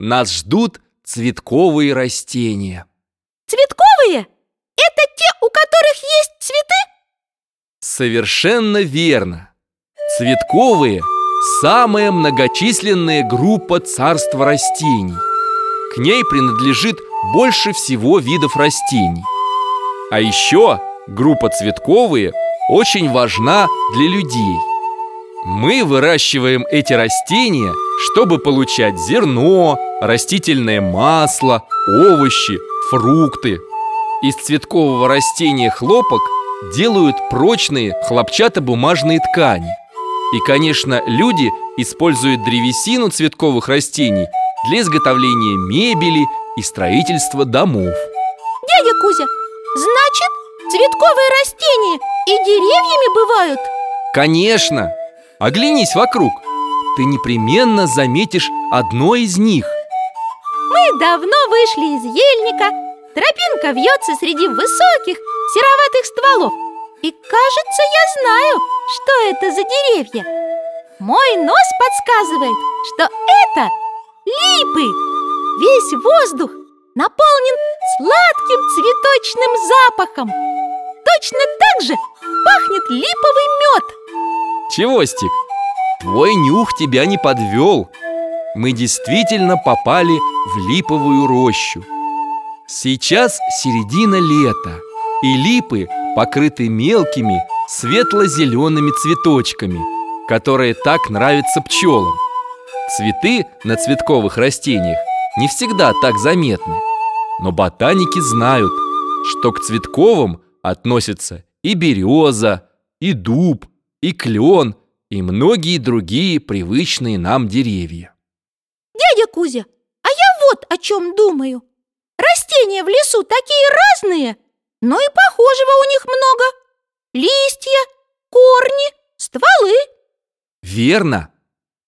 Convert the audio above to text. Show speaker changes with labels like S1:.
S1: Нас ждут цветковые растения.
S2: Цветковые? Это те, у которых есть цветы?
S1: Совершенно верно. Цветковые – самая многочисленная группа царства растений. К ней принадлежит больше всего видов растений. А еще группа цветковые очень важна для людей. Мы выращиваем эти растения, чтобы получать зерно, растительное масло, овощи, фрукты. Из цветкового растения хлопок делают прочные хлопчатобумажные ткани. И, конечно, люди используют древесину цветковых растений для изготовления мебели и строительства домов.
S2: Дядя Кузя, значит, цветковые растения и деревьями бывают?
S1: Конечно! Оглянись вокруг Ты непременно заметишь одно из них
S2: Давно вышли из ельника. Тропинка вьется среди высоких сероватых стволов. И кажется, я знаю, что это за деревья. Мой нос подсказывает, что это липы. Весь воздух наполнен сладким цветочным запахом. Точно так же пахнет липовый мед.
S1: Чевостик, твой нюх тебя не подвел Мы действительно попали в липовую рощу Сейчас середина лета И липы покрыты мелкими светло-зелеными цветочками Которые так нравятся пчелам Цветы на цветковых растениях не всегда так заметны Но ботаники знают, что к цветковым относятся и береза, и дуб, и клен, и многие другие привычные нам деревья.
S2: Кузя, а я вот о чем думаю. Растения в лесу такие разные, но и похожего у них много. Листья, корни, стволы.
S1: Верно.